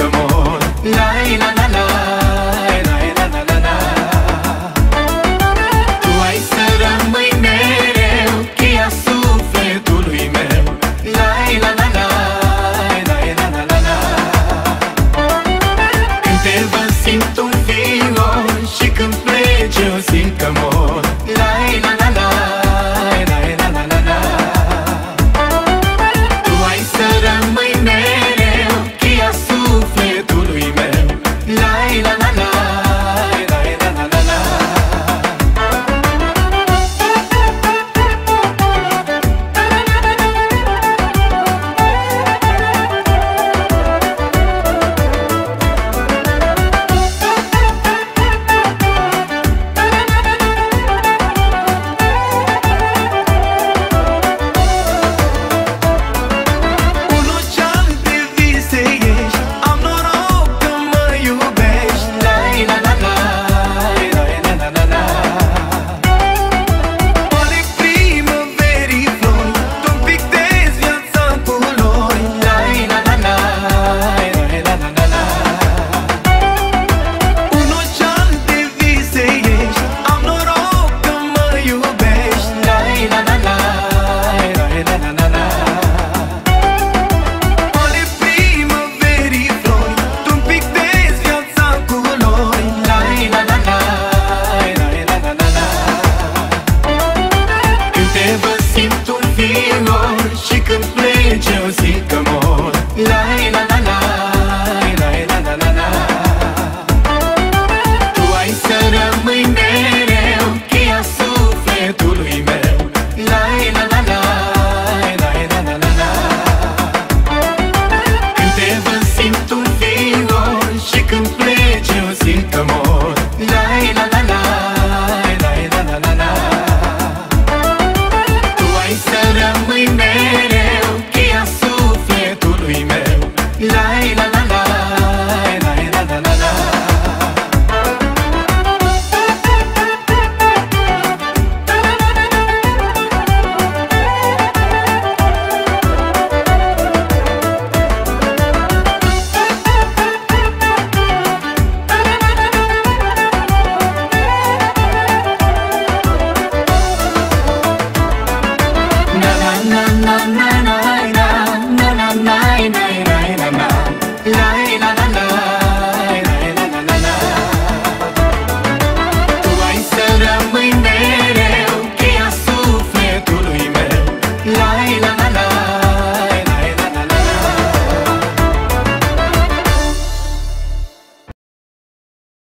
all. vino și când